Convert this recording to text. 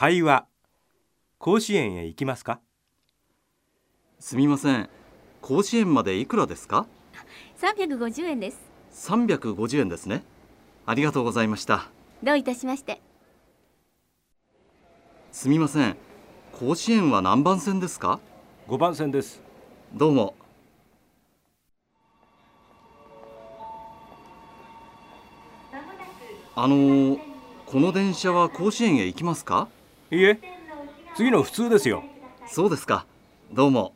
会話。甲子園へ行きますか？すみません。甲子園までいくらですか？350円です。350円ですね。ありがとうございました。どういたしまして。すみません。甲子園は何番線ですか？5番線です。どうも。あのーこの電車は甲子園へ行きますか？いいえ。次の普通ですよ。そうですか。どうも。